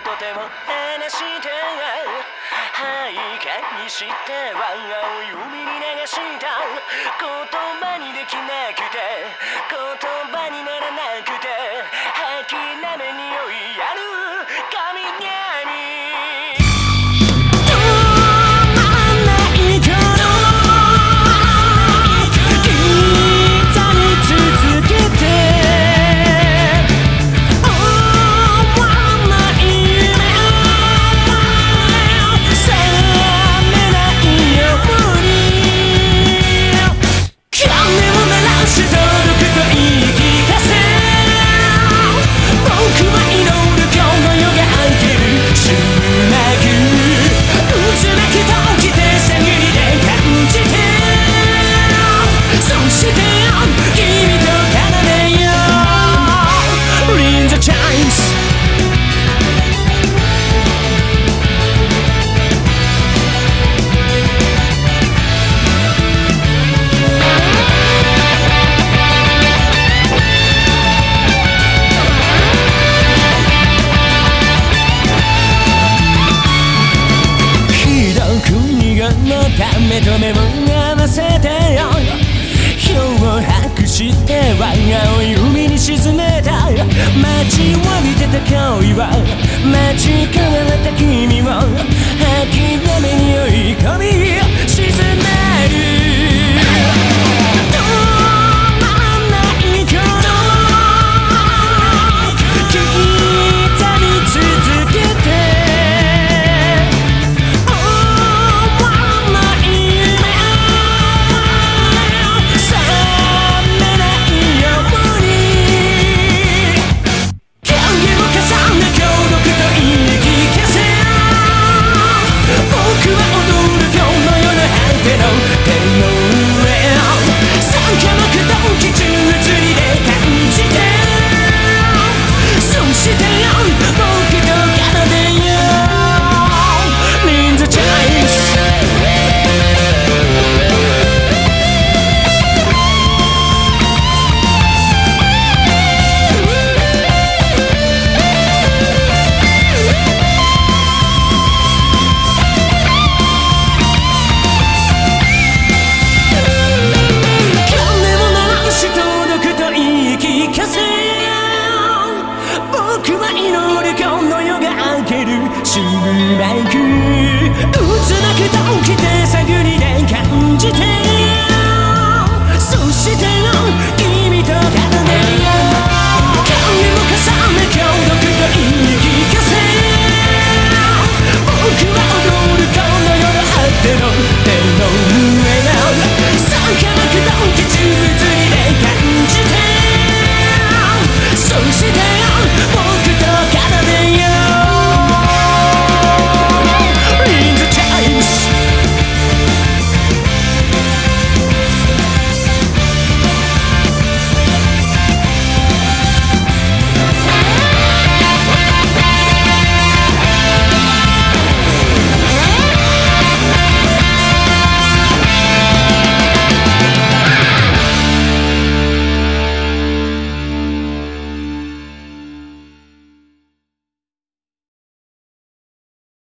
とても話してはい返しては海に流した言葉にできなくて目と目を合わせてよ。漂白しては青い海に沈めた待ちわびてた恋は待ち焦がれた君をしばらく